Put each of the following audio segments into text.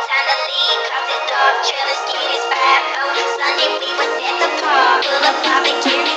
time to leave. Dark, trailer skinny's five. Oh, Sunday we was at the park. Full of barbecue.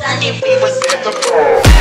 Sunday we was at the pool.